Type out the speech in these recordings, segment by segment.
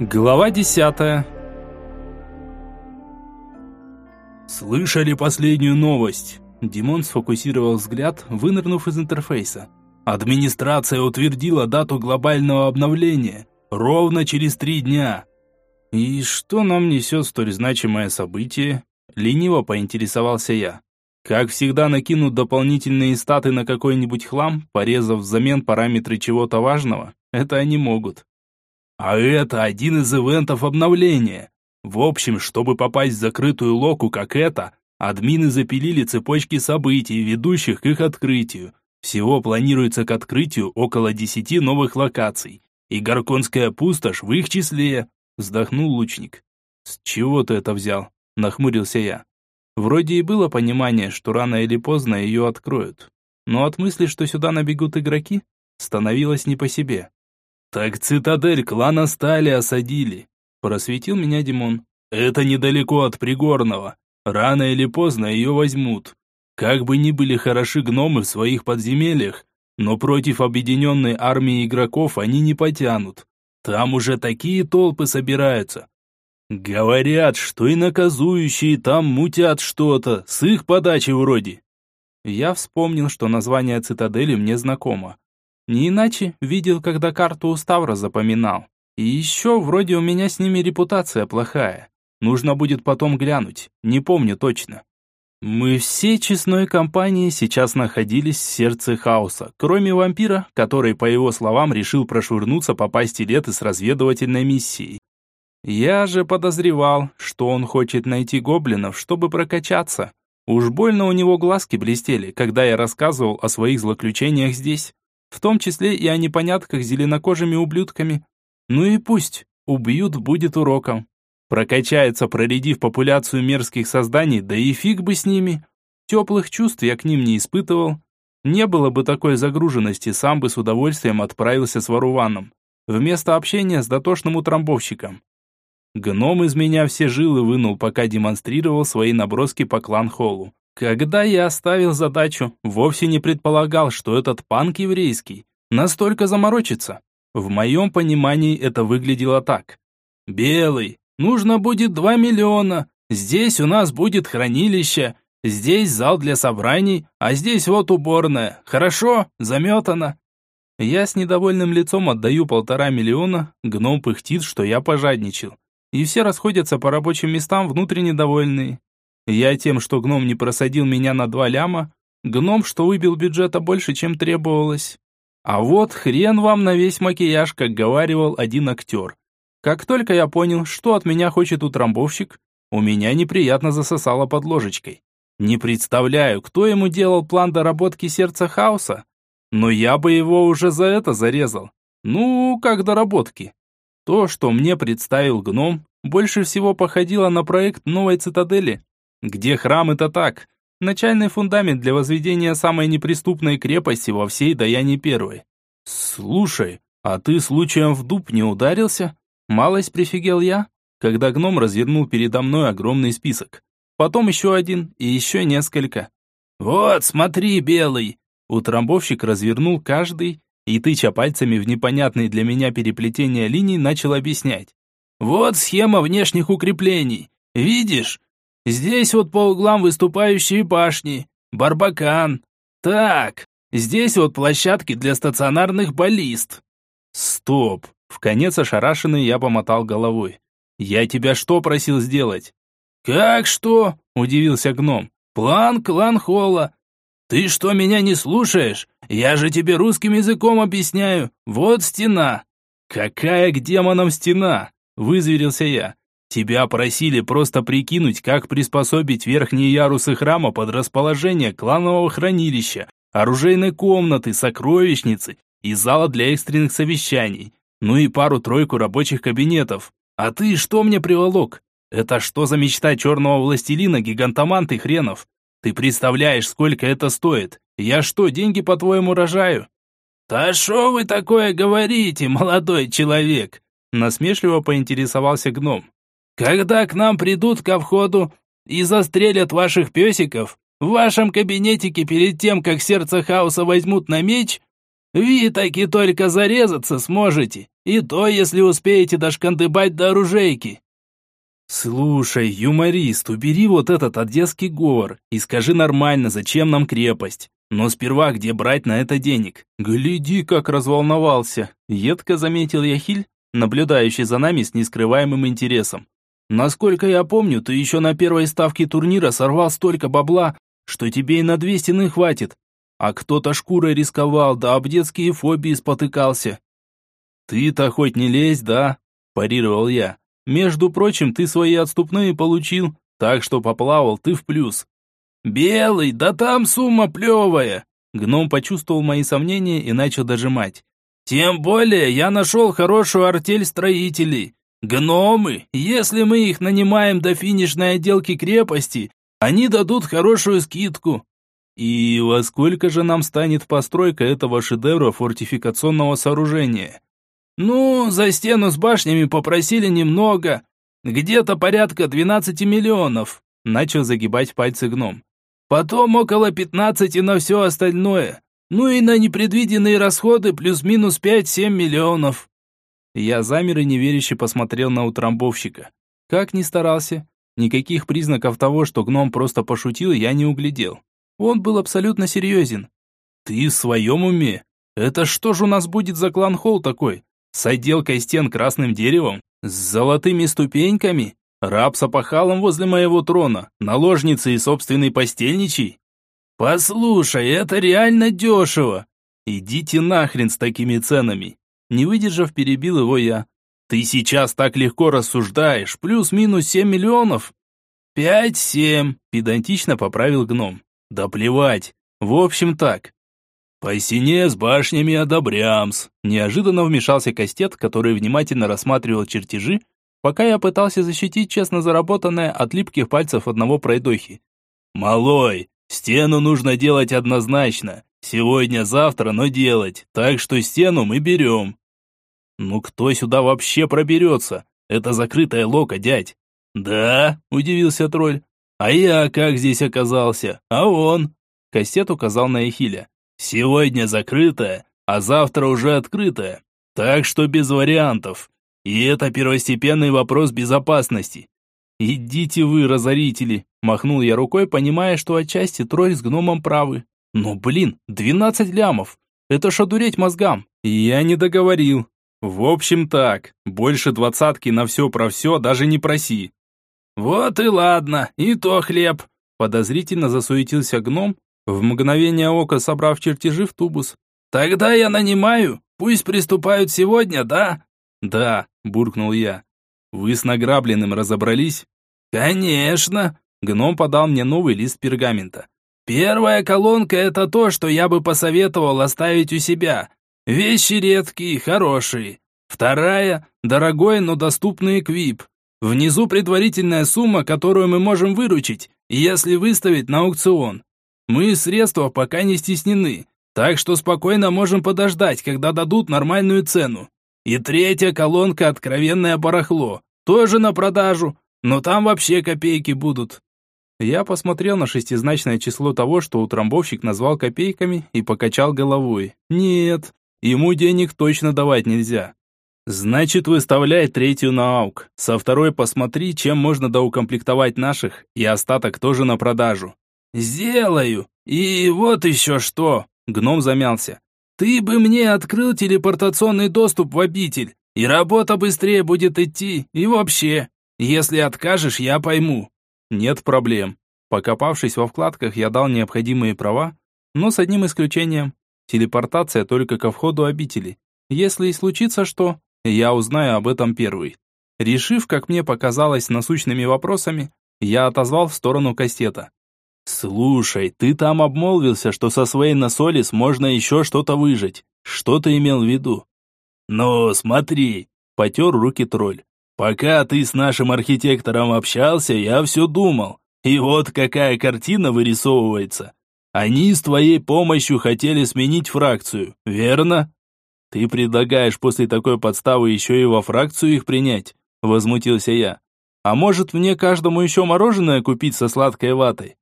Глава десятая. «Слышали последнюю новость?» Димон сфокусировал взгляд, вынырнув из интерфейса. «Администрация утвердила дату глобального обновления. Ровно через три дня». «И что нам несет столь значимое событие?» Лениво поинтересовался я. Как всегда накинут дополнительные статы на какой-нибудь хлам, порезав взамен параметры чего-то важного? Это они могут. А это один из ивентов обновления. В общем, чтобы попасть в закрытую локу, как это, админы запилили цепочки событий, ведущих к их открытию. Всего планируется к открытию около 10 новых локаций. И Горконская пустошь в их числе, вздохнул лучник. С чего ты это взял? Нахмурился я. Вроде и было понимание, что рано или поздно ее откроют. Но от мысли, что сюда набегут игроки, становилось не по себе. «Так цитадель клана Стали осадили. Просветил меня Димон. Это недалеко от Пригорного. Рано или поздно ее возьмут. Как бы ни были хороши гномы в своих подземельях, но против объединенной армии игроков они не потянут. Там уже такие толпы собираются. Говорят, что и наказующие там мутят что-то, с их подачи вроде. Я вспомнил, что название цитадели мне знакомо. Не иначе видел, когда карту у Ставра запоминал. И еще вроде у меня с ними репутация плохая. Нужно будет потом глянуть, не помню точно. Мы все честной компанией сейчас находились в сердце хаоса, кроме вампира, который, по его словам, решил прошвырнуться по пасти леты с разведывательной миссией. Я же подозревал, что он хочет найти гоблинов, чтобы прокачаться. Уж больно у него глазки блестели, когда я рассказывал о своих злоключениях здесь, в том числе и о непонятках с зеленокожими ублюдками, ну и пусть, убьют будет уроком. Прокачается, проредив популяцию мерзких созданий, да и фиг бы с ними. Теплых чувств я к ним не испытывал. Не было бы такой загруженности, сам бы с удовольствием отправился с Варуваном. Вместо общения с дотошным утрамбовщиком. Гном из меня все жилы вынул, пока демонстрировал свои наброски по клан-холлу. Когда я оставил задачу, вовсе не предполагал, что этот панк еврейский настолько заморочится. В моем понимании это выглядело так. «Белый, нужно будет два миллиона. Здесь у нас будет хранилище, здесь зал для собраний, а здесь вот уборная. Хорошо? Заметано?» Я с недовольным лицом отдаю полтора миллиона, гном пыхтит, что я пожадничал. И все расходятся по рабочим местам внутренне довольные. Я тем, что гном не просадил меня на два ляма, гном, что выбил бюджета больше, чем требовалось. А вот хрен вам на весь макияж, как говаривал один актер. Как только я понял, что от меня хочет утрамбовщик, у меня неприятно засосало под ложечкой. Не представляю, кто ему делал план доработки сердца хаоса, но я бы его уже за это зарезал. Ну, как доработки. То, что мне представил гном, больше всего походило на проект новой цитадели, где храм это так, Начальный фундамент для возведения самой неприступной крепости во всей Даяне Первой. Слушай, а ты случаем в дуб не ударился? Малость прифигел я, когда гном развернул передо мной огромный список. Потом еще один и еще несколько. Вот, смотри, белый. Утрамбовщик развернул каждый и, тыча пальцами в непонятные для меня переплетения линий, начал объяснять. Вот схема внешних укреплений. Видишь, Здесь вот по углам выступающие башни, барбакан. Так, здесь вот площадки для стационарных баллист. Стоп. В конец ошарашенный я помотал головой. Я тебя что просил сделать? Как что? Удивился гном. План клан Холла. Ты что, меня не слушаешь? Я же тебе русским языком объясняю. Вот стена. Какая к демонам стена? Вызверился я. Тебя просили просто прикинуть, как приспособить верхние ярусы храма под расположение кланового хранилища, оружейной комнаты, сокровищницы и зала для экстренных совещаний, ну и пару-тройку рабочих кабинетов. А ты что мне приволок? Это что за мечта черного властелина, гигантомант и хренов? Ты представляешь, сколько это стоит? Я что, деньги по-твоему рожаю? «Да что вы такое говорите, молодой человек?» Насмешливо поинтересовался гном. Когда к нам придут ко входу и застрелят ваших песиков, в вашем кабинетике перед тем, как сердце хаоса возьмут на меч, Вы таки только зарезаться сможете, и то, если успеете дошкандыбать до оружейки». «Слушай, юморист, убери вот этот одесский говор и скажи нормально, зачем нам крепость. Но сперва где брать на это денег? Гляди, как разволновался!» Едко заметил Яхиль, наблюдающий за нами с нескрываемым интересом. «Насколько я помню, ты еще на первой ставке турнира сорвал столько бабла, что тебе и на две стены хватит. А кто-то шкурой рисковал, да об детские фобии спотыкался. Ты-то хоть не лезь, да? Парировал я. Между прочим, ты свои отступные получил, так что поплавал ты в плюс. Белый, да там сумма плевая. Гном почувствовал мои сомнения и начал дожимать. Тем более я нашел хорошую артель строителей. Гномы, если мы их нанимаем до финишной отделки крепости, они дадут хорошую скидку. И во сколько же нам станет постройка этого шедевра фортификационного сооружения? Ну, за стену с башнями попросили немного, где-то порядка 12 миллионов, начал загибать пальцы гном. Потом около 15 на все остальное. Ну и на непредвиденные расходы плюс-минус 5-7 миллионов. Я замер и неверяще посмотрел на утрамбовщика. Как ни старался, никаких признаков того, что гном просто пошутил, я не углядел. Он был абсолютно серьезен. «Ты в своем уме? Это что же у нас будет за клан-холл такой? С отделкой стен красным деревом? С золотыми ступеньками? Раб с опахалом возле моего трона? Наложницей и собственный постельничий? Послушай, это реально дешево! Идите нахрен с такими ценами!» Не выдержав, перебил его я. «Ты сейчас так легко рассуждаешь, плюс-минус семь миллионов?» «Пять-семь», педантично поправил гном. Да плевать. В общем так. По стене с башнями одобрямс. Неожиданно вмешался Кастет, который внимательно рассматривал чертежи, пока я пытался защитить честно заработанное от липких пальцев одного пройдохи. «Малой, стену нужно делать однозначно. Сегодня-завтра, но делать. Так что стену мы берем». «Ну кто сюда вообще проберется? Это закрытая лока, дядь». «Да?» – удивился тролль. «А я как здесь оказался? А он?» Кастет указал на Эхиля. «Сегодня закрытая, а завтра уже открытая. Так что без вариантов. И это первостепенный вопрос безопасности». «Идите вы, разорители!» Махнул я рукой, понимая, что отчасти тролль с гномом правы. «Но, блин, двенадцать лямов! Это ж одуреть мозгам!» Я не договорил. В общем так, больше двадцатки на все про все даже не проси. «Вот и ладно, и то хлеб!» Подозрительно засуетился гном, в мгновение ока собрав чертежи в тубус. «Тогда я нанимаю, пусть приступают сегодня, да?» «Да», буркнул я. «Вы с награбленным разобрались?» «Конечно!» Гном подал мне новый лист пергамента. «Первая колонка – это то, что я бы посоветовал оставить у себя. Вещи редкие, хорошие. Вторая – дорогой, но доступный эквип. Внизу предварительная сумма, которую мы можем выручить, если выставить на аукцион. Мы средства пока не стеснены, так что спокойно можем подождать, когда дадут нормальную цену. И третья колонка «Откровенное барахло». Тоже на продажу, но там вообще копейки будут. Я посмотрел на шестизначное число того, что утрамбовщик назвал копейками, и покачал головой. Нет, ему денег точно давать нельзя. Значит, выставляй третью на аук. Со второй посмотри, чем можно доукомплектовать наших, и остаток тоже на продажу. Сделаю. И вот еще что. Гном замялся. Ты бы мне открыл телепортационный доступ в обитель, и работа быстрее будет идти, и вообще. Если откажешь, я пойму. Нет проблем. Покопавшись во вкладках, я дал необходимые права, но с одним исключением. Телепортация только ко входу обители. Если и случится что, я узнаю об этом первый. Решив, как мне показалось, насущными вопросами, я отозвал в сторону кастета. «Слушай, ты там обмолвился, что со своей насолис можно еще что-то выжать. Что ты имел в виду?» «Ну, смотри», — потер руки тролль. «Пока ты с нашим архитектором общался, я все думал. И вот какая картина вырисовывается. Они с твоей помощью хотели сменить фракцию, верно?» «Ты предлагаешь после такой подставы еще и во фракцию их принять?» – возмутился я. «А может, мне каждому еще мороженое купить со сладкой ватой?»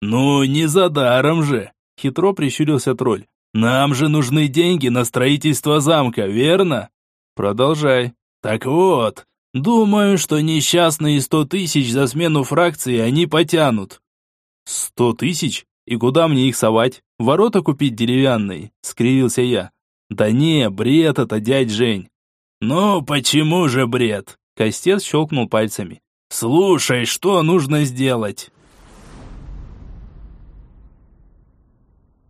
«Ну, не за даром же!» – хитро прищурился тролль. Нам же нужны деньги на строительство замка, верно? Продолжай. Так вот, думаю, что несчастные сто тысяч за смену фракции они потянут. Сто тысяч? И куда мне их совать? Ворота купить деревянные? Скривился я. Да не, бред это, дядь Жень. Ну, почему же бред? Костец щелкнул пальцами. Слушай, что нужно сделать?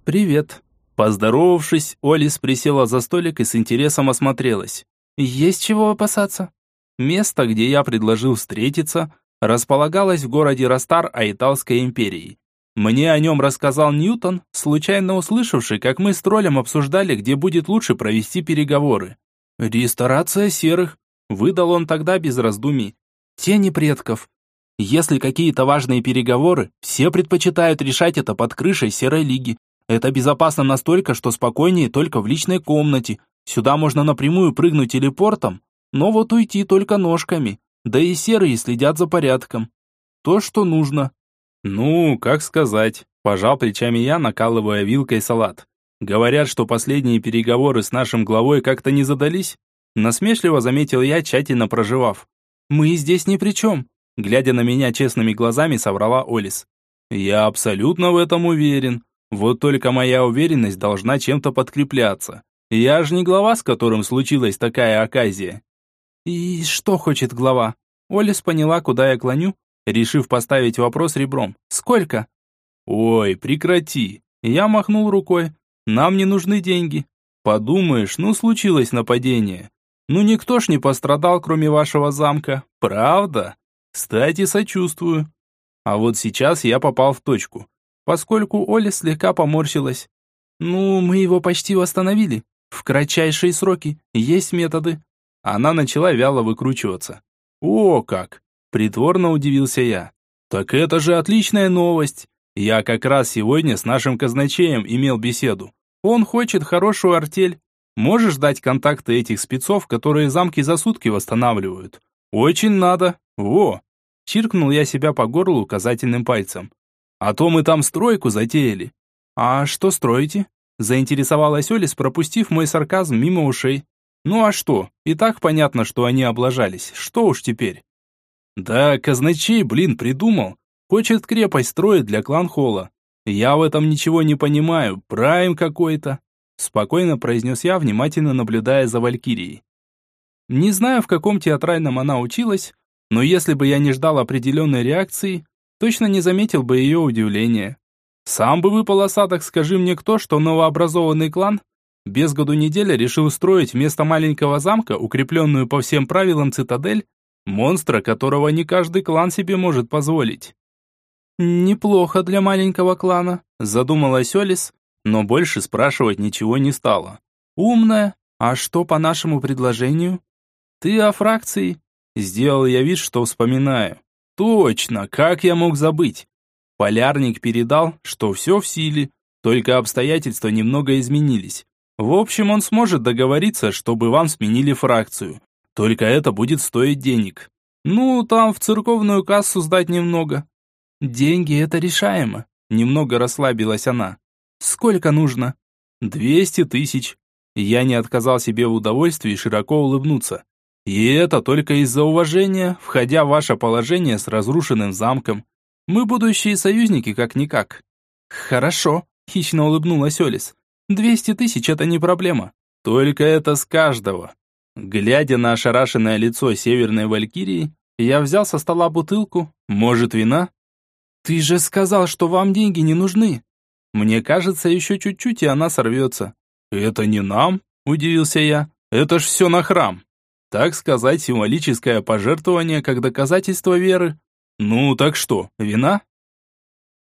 Привет. Поздоровавшись, Олис присела за столик и с интересом осмотрелась. Есть чего опасаться. Место, где я предложил встретиться, располагалось в городе Растар Айталской империи. Мне о нем рассказал Ньютон, случайно услышавший, как мы с троллем обсуждали, где будет лучше провести переговоры. «Ресторация серых», — выдал он тогда без раздумий. «Тени предков. Если какие-то важные переговоры, все предпочитают решать это под крышей Серой Лиги. Это безопасно настолько, что спокойнее только в личной комнате. Сюда можно напрямую прыгнуть телепортом, но вот уйти только ножками. Да и серые следят за порядком. То, что нужно. «Ну, как сказать», – пожал плечами я, накалывая вилкой салат. «Говорят, что последние переговоры с нашим главой как-то не задались?» Насмешливо заметил я, тщательно проживав. «Мы здесь ни при чем», – глядя на меня честными глазами, соврала Олис. «Я абсолютно в этом уверен. Вот только моя уверенность должна чем-то подкрепляться. Я же не глава, с которым случилась такая оказия». «И что хочет глава?» Олис поняла, куда я клоню, решив поставить вопрос ребром. «Сколько?» «Ой, прекрати!» Я махнул рукой. «Нам не нужны деньги. Подумаешь, ну случилось нападение. Ну никто ж не пострадал, кроме вашего замка. Правда? Кстати, сочувствую. А вот сейчас я попал в точку, поскольку Оля слегка поморщилась. Ну, мы его почти восстановили. В кратчайшие сроки. Есть методы. Она начала вяло выкручиваться. О, как! Притворно удивился я. Так это же отличная новость. Я как раз сегодня с нашим казначеем имел беседу. Он хочет хорошую артель. Можешь дать контакты этих спецов, которые замки за сутки восстанавливают? Очень надо. Во. Чиркнул я себя по горлу указательным пальцем. А то мы там стройку затеяли. А что строите? Заинтересовалась Олис, пропустив мой сарказм мимо ушей. Ну а что? И так понятно, что они облажались. Что уж теперь? Да, казначей, блин, придумал. Хочет крепость строить для клан-холла. Я в этом ничего не понимаю, прайм какой-то. Спокойно произнес я, внимательно наблюдая за Валькирией. Не знаю, в каком театральном она училась, но если бы я не ждал определенной реакции, точно не заметил бы ее удивления. Сам бы выпал осадок, скажи мне кто, что новообразованный клан без году неделя решил строить вместо маленького замка, укрепленную по всем правилам цитадель, Монстра, которого не каждый клан себе может позволить. «Неплохо для маленького клана», – задумалась Олис, но больше спрашивать ничего не стала. «Умная. А что по нашему предложению?» «Ты о фракции?» Сделал я вид, что вспоминаю. «Точно, как я мог забыть?» Полярник передал, что все в силе, только обстоятельства немного изменились. В общем, он сможет договориться, чтобы вам сменили фракцию. Только это будет стоить денег. Ну, там в церковную кассу сдать немного. Деньги это решаемо. Немного расслабилась она. Сколько нужно? Двести тысяч. Я не отказал себе в удовольствии широко улыбнуться. И это только из-за уважения, входя в ваше положение с разрушенным замком. Мы будущие союзники как-никак. Хорошо, хищно улыбнулась Олис. Двести тысяч это не проблема. Только это с каждого. Глядя на ошарашенное лицо северной валькирии, я взял со стола бутылку, может, вина? Ты же сказал, что вам деньги не нужны. Мне кажется, еще чуть-чуть, и она сорвется. Это не нам, удивился я. Это ж все на храм. Так сказать, символическое пожертвование как доказательство веры. Ну, так что, вина?